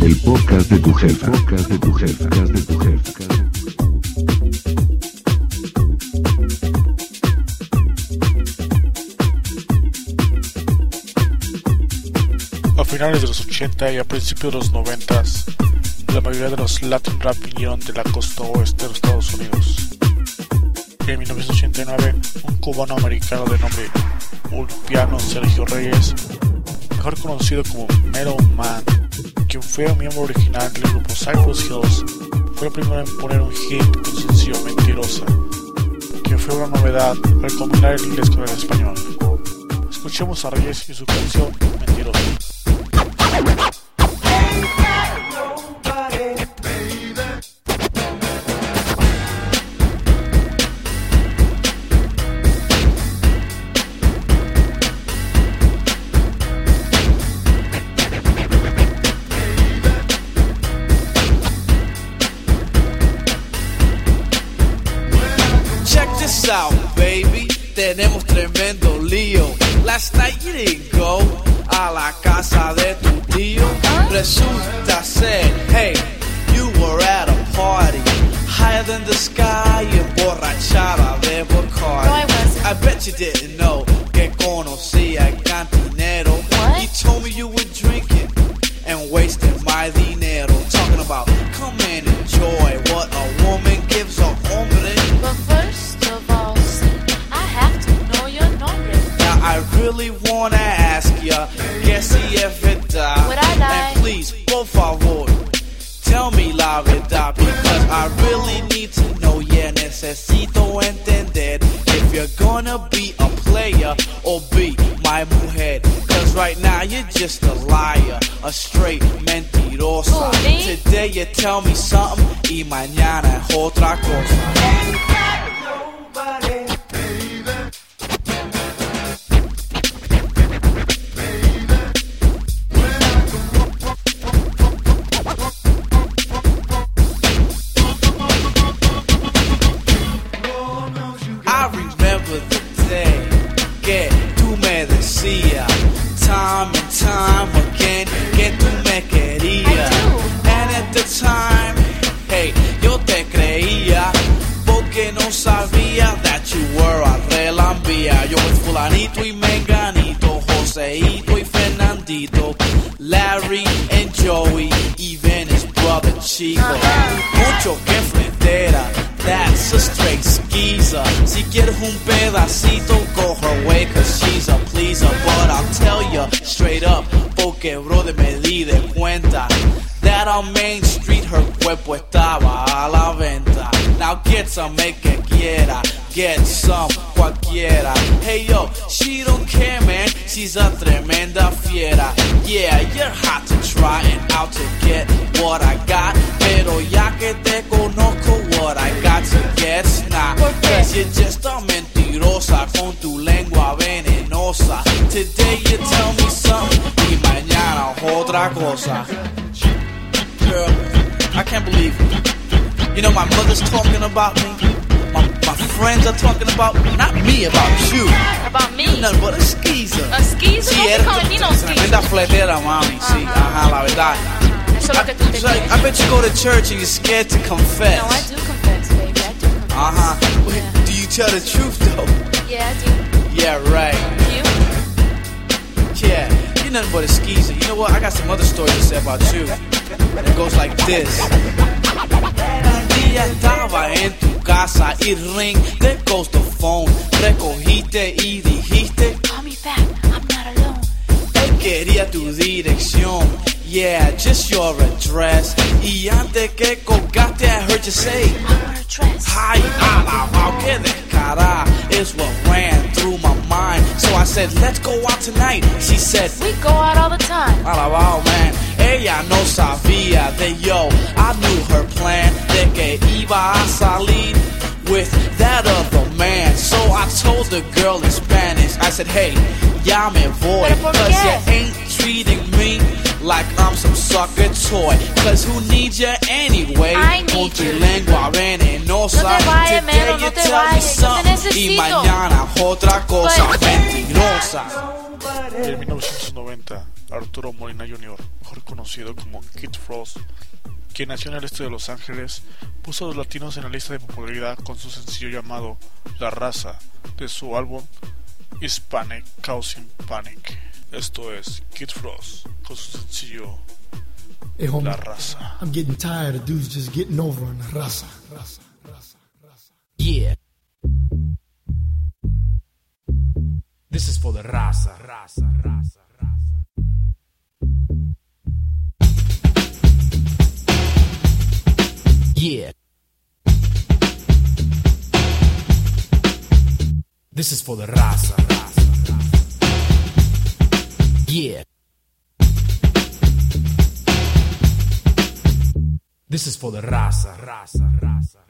El podcast de tu jefa. Podcast de tu jefa. Podcast de tu jefa. A finales de los 80 y a principios de los 90, la mayoría de los Latin rap vinieron de la costa oeste de los Estados Unidos. En 1989, un cubano americano de nombre Ulpiano Sergio Reyes, mejor conocido como Mero Man, quien fue un miembro original del grupo Cypress Hills, fue el primero en poner un hit con sencillo Mentirosa, que fue una novedad al combinar el inglés con el español. Escuchemos a Reyes y su canción Mentirosa. Tell me la verdad because I really need to know. Yeah, necesito entender if you're gonna be a player or be my mujer. Cause right now you're just a liar, a straight mentirosa. Oh, Who, me? Today you tell me something y mañana es otra cosa. I On Main Street her cuerpo estaba a la venta. Now get some, make que quiera. Get some, cualquiera. Hey yo, she don't care, man. She's a tremenda fiera. Yeah, you're hot to try and out to get what I got. Pero ya que te conozco, what I got to get's not. ¿Por qué? Cause you're just a mentirosa con tu lengua venenosa. Today you tell me something y mañana otra cosa. Girl, believe it. You know, my mother's talking about me. My, my friends are talking about me. Not me, about you. About me. You're nothing but a skeezer. A skeezer? Sí, ¿Cómo eres que con el no tremenda fletera, mami. Sí, ajá, la verdad. Eso es lo que tú te It's like. I bet you go to church and you're scared to confess. No, I do confess, baby. I do confess. Uh-huh. Wait, Yeah. Do you tell the truth, though? Yeah, I do. Yeah, right. You? Yeah, you're nothing but a skeezer. You know what? I got some other stories to say about you. It goes like this. Día estaba en tu casa y ring, there goes the phone. Recogiste y dijiste Call me back. I'm not alone. Él quería tu dirección. Yeah, just your address. Y antes que colgaste, I heard you say, I want a dress. Ay, alabao, que descarada is what ran mind. So I said, let's go out tonight. She said, We go out all the time. alabao, man. Ella no sabía de yo. I knew her plan de que iba a salir with that other man. So I told the girl in Spanish, I said, hey, ya me voy. Cause you ain't treating me like I'm some sucker toy. Cause who needs you anyway? I Con need tu you. lengua venenosa. No te vayas, Today Mero, you no te tell me vayas, yo te something necesito. Y mañana otra cosa But- mentirosa. En 1990, Arturo Molina Jr., mejor conocido como Kid Frost, quien nació en el este de Los Ángeles, puso a los latinos en la lista de popularidad con su sencillo llamado La Raza de su álbum Hispanic Causing Panic. Esto es Kid Frost con su sencillo Hey, homie, La Raza. I'm getting tired of dudes just getting over on the raza. raza, raza, raza. Yeah. This is for the raza, raza, raza, raza. Yeah. This is for the raza, raza, raza. Yeah. This is for the raza, raza, raza.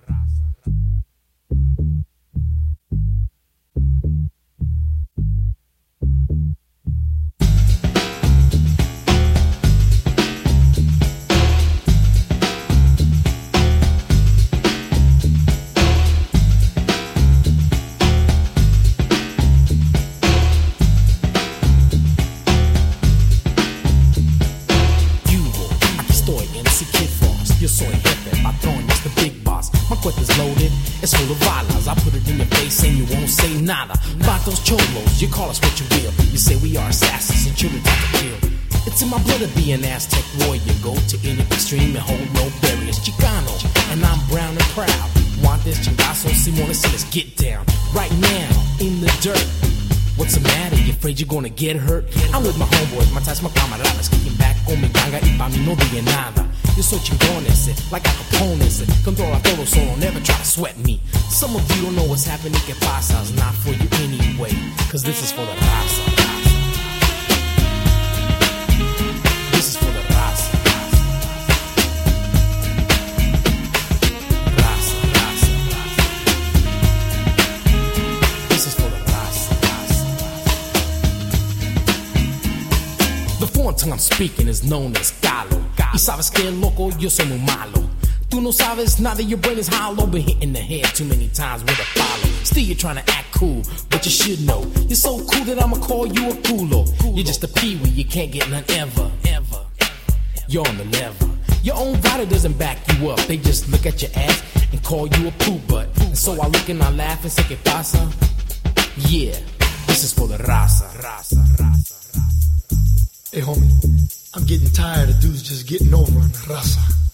It's full of balas. I put it in your face and you won't say nada. About those cholos, you call us what you will. You say we are assassins and children to kill. It's in my blood to be an Aztec warrior. Go to any extreme and hold no barriers. Chicano, and I'm brown and proud. Want this chingazo, Simone, let's get down. Right now, in the dirt. What's the matter? You afraid you're gonna get hurt? I'm with my homeboys, my ties, my camaradas, kicking back con mi ganga y pa' mí no diga nada. Yo soy chingón ese, like Capone ese, controla todo solo, never try to sweat me. Some of you don't know what's happening, que pasa, it's not for you anyway, cause this is for the raza. Tongue I'm speaking is known as Galo. Y sabes que loco, yo soy muy malo. Tú no sabes nada, your brain is hollow. Been hit in the head too many times with a follow. Still, you're trying to act cool, but you should know. You're so cool that I'ma call you a culo. You're just a peewee, you can't get none ever, ever. You're on the level. Your own body doesn't back you up. They just look at your ass and call you a poo butt. And so I look and I laugh and say, ¿Qué pasa? Yeah, this is for the raza, raza, raza, raza. Hey, homie, I'm getting tired of dudes just getting over on the raza.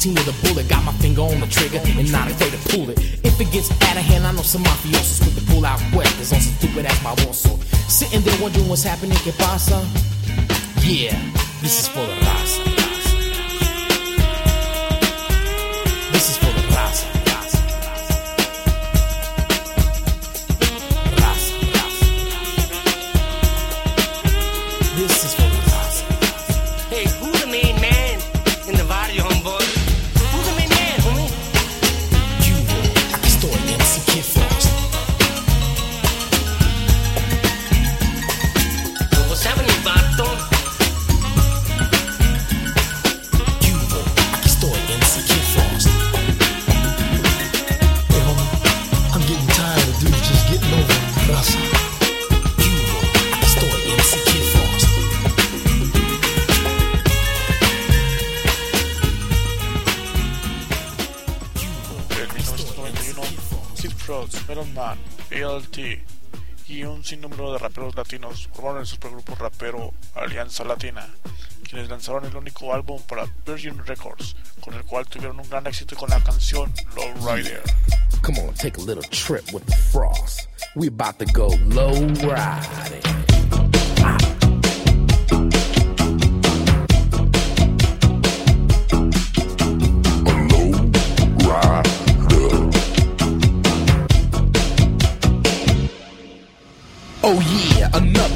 18 with a bullet, got my finger on the trigger and not afraid to pull it. If it gets out of hand, I know some mafiosos quick to pull out questions on some stupid ass baboso. Sitting there wondering what's happening, que pasa? Yeah, this is for the raza. This is for the En 1991, Kid Frost, Melon Man, ALT y un sinnúmero de raperos latinos formaron el supergrupo rapero Alianza Latina, quienes lanzaron el único álbum para Virgin Records, con el cual tuvieron un gran éxito con la canción Low Rider. Come on, take a little trip with the frost. We about to go low riding. Another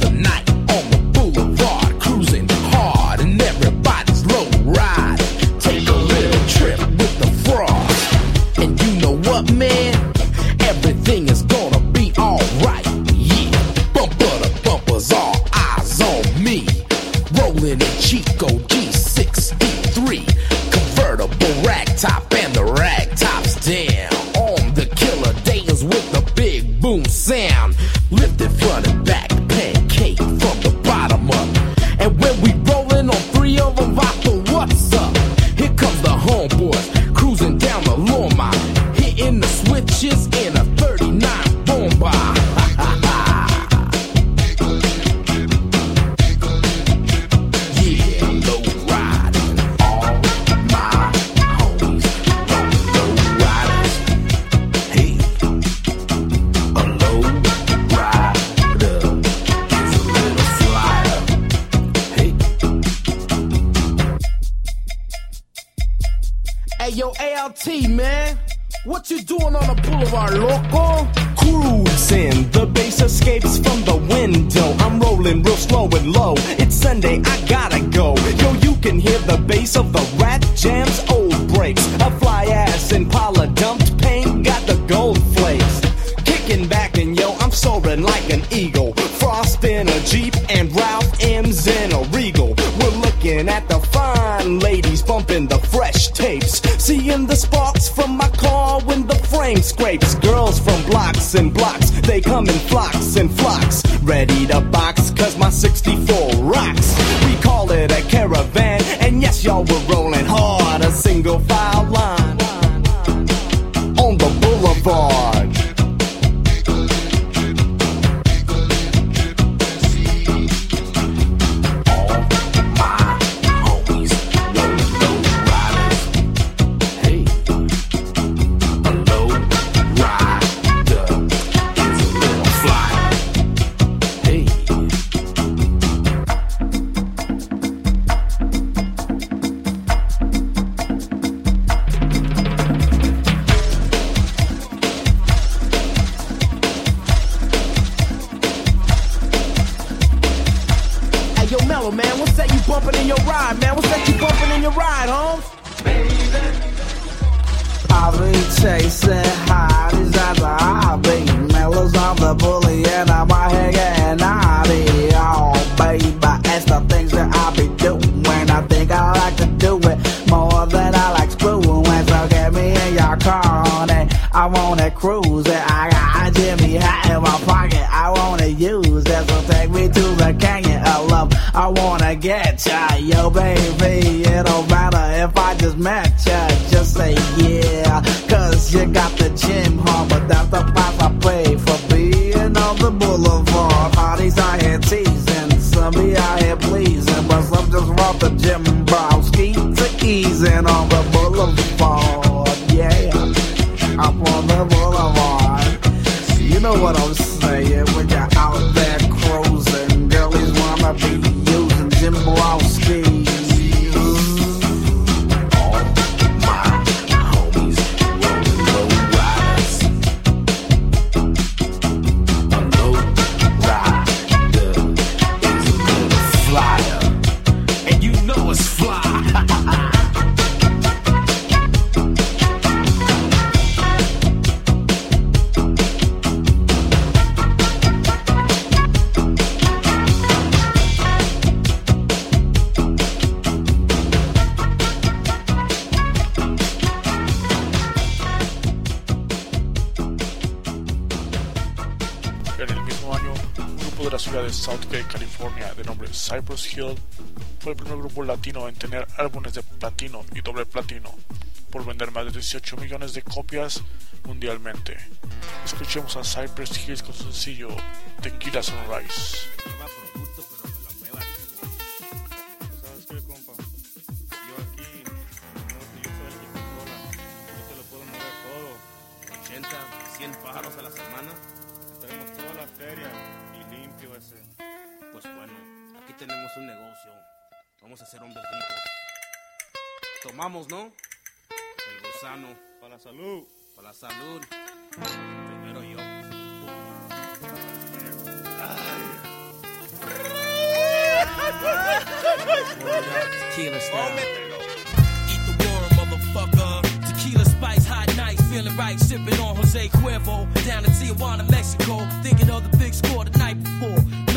Hey yo, ALT man, what you doing on the boulevard, loco? Cruising, the bass escapes from the window. I'm rolling real slow and low. It's Sunday, I gotta go. Yo, you can hear the bass of the rat jams, old breaks. A fly ass Impala dumped paint, got the gold flakes. Kicking back and yo, I'm soaring like an eagle. Frost in a Jeep and Ralph M's in a Regal. We're looking at the fine ladies bumping the fresh tapes. Seeing the sparks from my car when the frame scrapes. Girls from blocks and blocks, they come in flocks and flocks. Ready to box, cause my 64 rocks. We call it a caravan, and yes, y'all, we're rolling hard. A single file line on the boulevard. I wanna cruise it. I got a Jimmy hat in my pocket. I wanna use it. So take me to the canyon of love. I wanna get ya, yo, baby. It don't matter if I just met ya. Just say yeah. Cause you got the gym home, but that's the price I pay for being on the boulevard. Hotties out here teasing, some be out here pleasing, but some just want the gym bro. Ski to easing on the boulevard. What I'm saying Fue el primer grupo latino en tener álbumes de platino y doble platino, por vender más de 18 millones de copias mundialmente. Escuchemos a Cypress Hills con su sencillo Tequila Sunrise. ¿Sabes qué, compa? Yo aquí no utilizo el pistola. Yo te lo puedo mover todo. 80, 100 pájaros a la semana. Toda la feria y limpio. Pues aquí tenemos un negocio. Vamos a ser hombres ricos. Tomamos, ¿no? El gusano. Para la salud. Para la salud. Primero yo. Eat the worm, motherfucker. Tequila spice, hot nights, feeling right, sipping on Jose Cuervo. Down in Tijuana, Mexico, thinking of the big score the night before.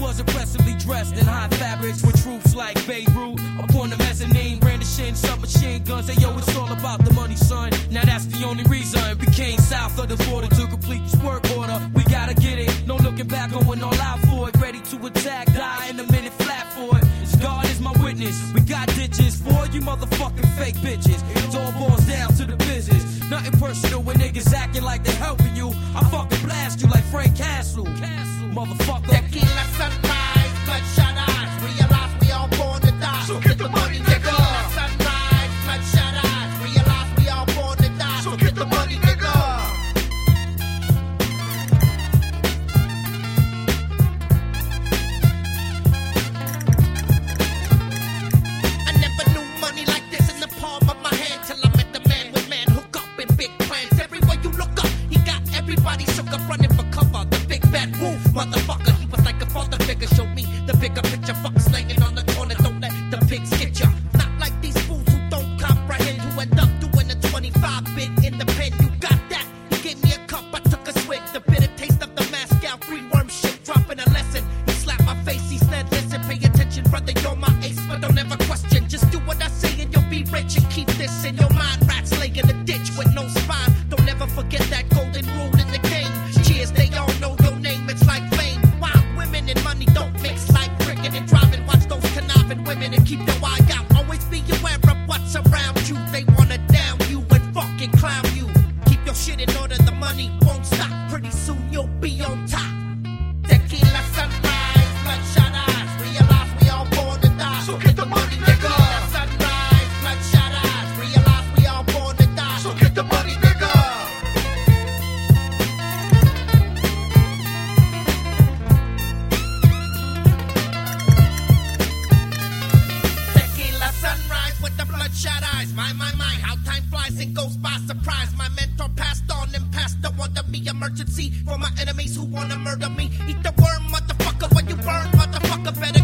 Was impressively dressed in high fabrics with troops like Beirut. Upon the mezzanine, brandishing submachine guns. Say, yo, it's all about the money, son. Now that's the only reason we came south of the border to complete this work order. We gotta get it, no looking back, going all out for it. Ready to attack, die in a minute, flat for it. God is my witness. We got ditches for you motherfucking fake bitches. It all boils down to the business. Nothing personal when niggas acting like bloodshot eyes. My, my, my, how time flies and goes by surprise. My mentor passed on and passed on to me. Emergency for my enemies who wanna murder me. Eat the worm, motherfucker, when you burn, motherfucker. Better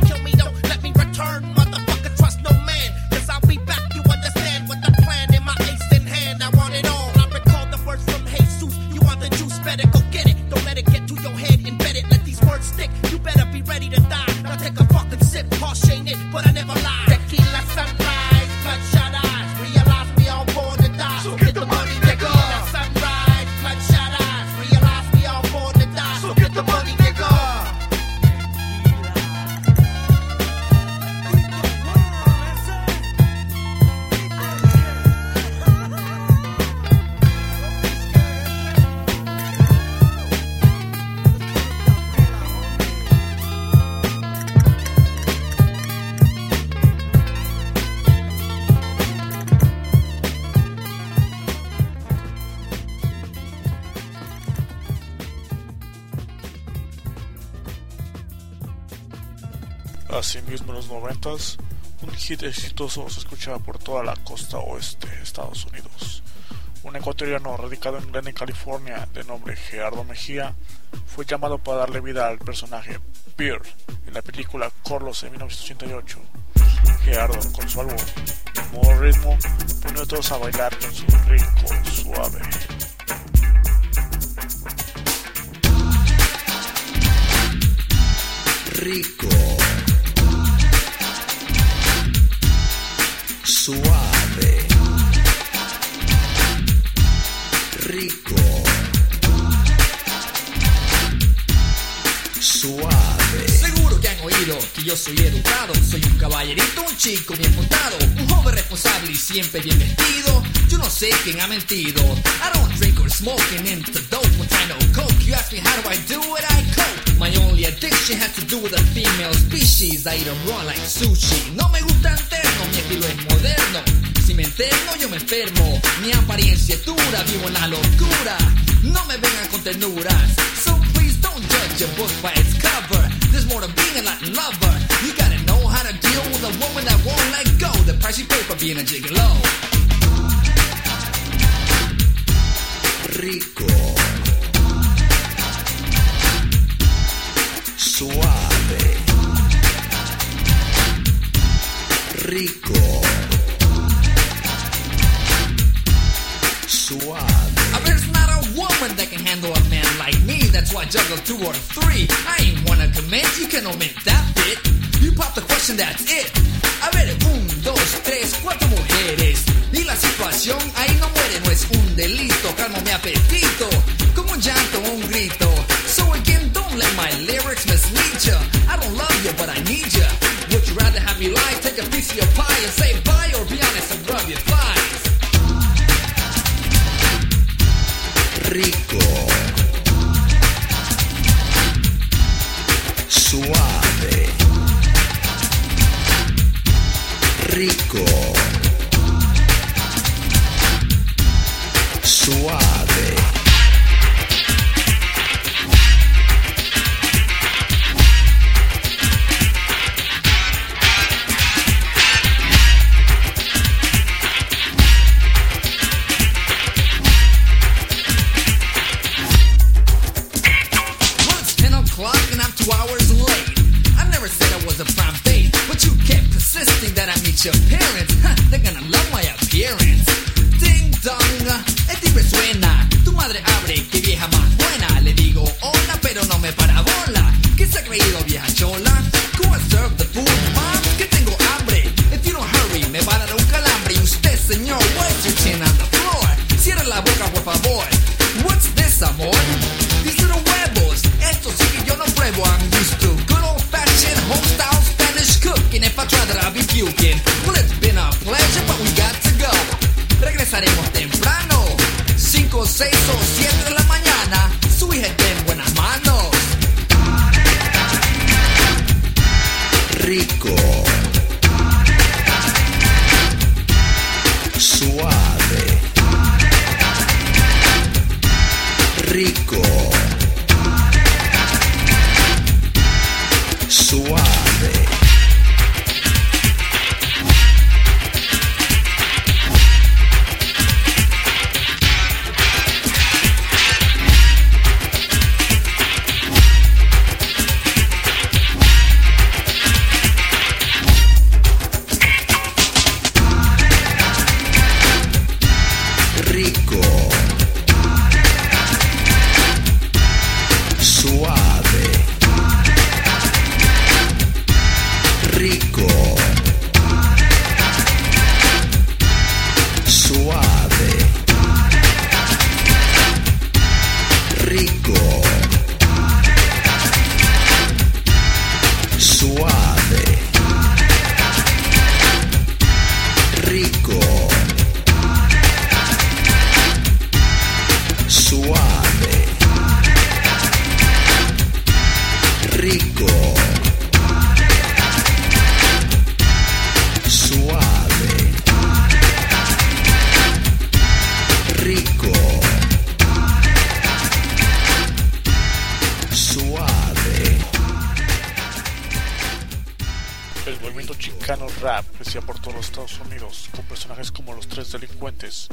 Asimismo, en los noventas, un hit exitoso se escuchaba por toda la costa oeste de Estados Unidos. Un ecuatoriano radicado en Glendon, California, de nombre Gerardo Mejía, fue llamado para darle vida al personaje Beard en la película Corlos de 1988. Gerardo, con su álbum Modo Ritmo, pone a todos a bailar con su rico suave. rico, suave, rico, suave. Seguro que han oído que yo soy educado. Soy un caballerito, un chico bien portado. Un joven responsable y siempre bien vestido. Yo no sé quién ha mentido. I don't drink or smoke and into dope when I know coke. You ask me how do I do it, I cope. My only addiction has to do with a female species. I eat 'em raw like sushi. No me gusta interno, mi estilo es moderno. Si me enfermo, yo me enfermo. Mi apariencia es dura, vivo en la locura. No me vengan con ternuras. So please don't judge a book by its cover. There's more to being a Latin lover. You gotta know how to deal with a woman that won't let go. The price you pay for being a gigolo. Rico. Suave. Rico. Suave. It's not a woman that can handle a man like me. That's why I juggle two or three. I ain't wanna commit, you can omit that bit. You pop the question, that's it. A ver, un, dos, tres, cuatro mujeres. Y la situación ahí no muere, no es un delito. Calmo mi apetito, como un llanto o un grito. So again, don't let my lyrics mislead ya. I don't love you, but I need ya. Take a piece of your pie and say bye, or be honest and rub your thighs? Rico. Suave. Rico. Suave. say so. El movimiento chicano rap crecía por todos los Estados Unidos, con personajes como los Tres Delincuentes,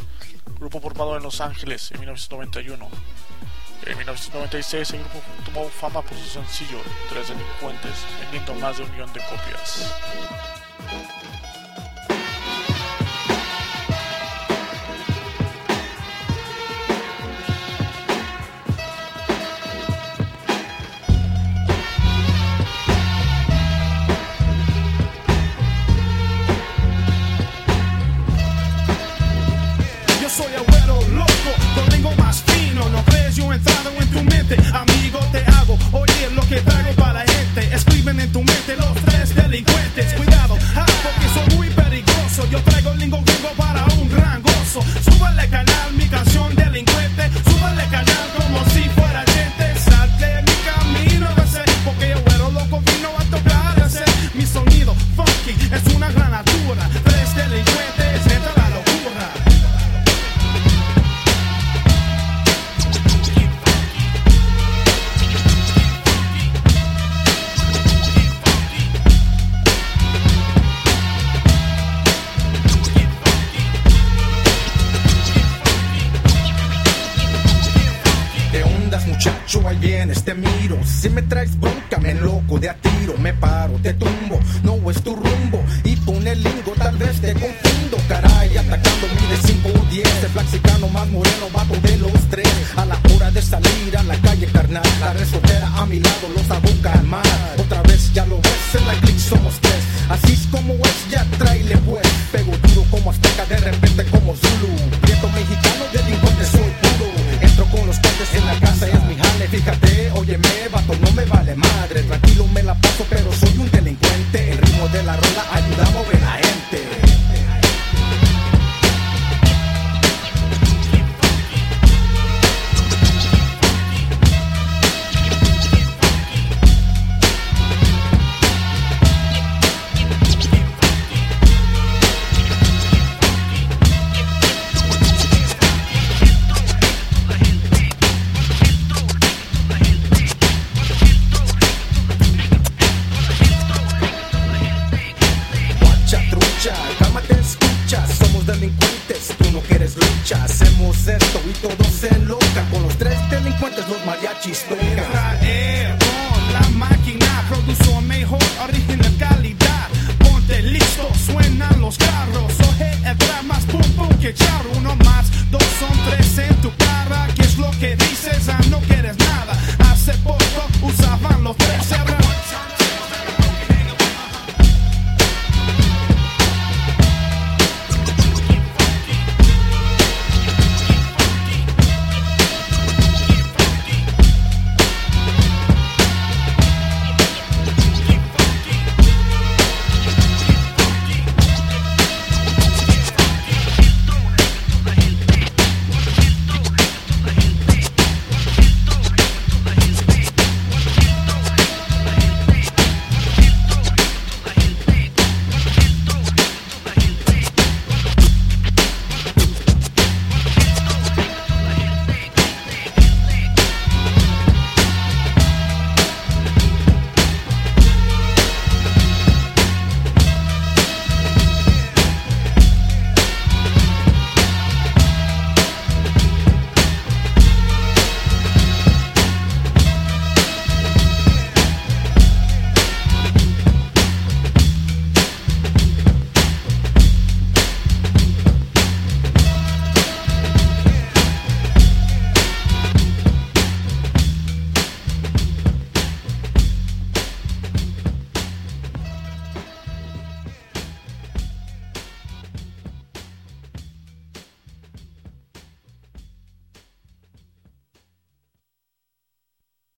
grupo formado en Los Ángeles en 1991. En 1996 el grupo tomó fama por su sencillo Tres Delincuentes, vendiendo más de un millón de copias. Si me traes bronca, me loco de a tiro. Me paro, te tumbo, no es tu rumbo. Y pone el lingo, tal vez te confundo. Caray, atacando mide 5 o 10. El flexicano más moreno, vato de los tres. A la hora de salir a la calle carnal. La resoltera a mi lado los aboca al. Otra vez ya lo ves, en la click somos tres. Así es como es, ya tráele pues. Pego duro como azteca, de repente como Zulu. Prieto mexicano, delincuente soy puro. Entro con los cuates en la casa, es mi jale. Fíjate, óyeme, vato, delincuentes, los mariachis tocan.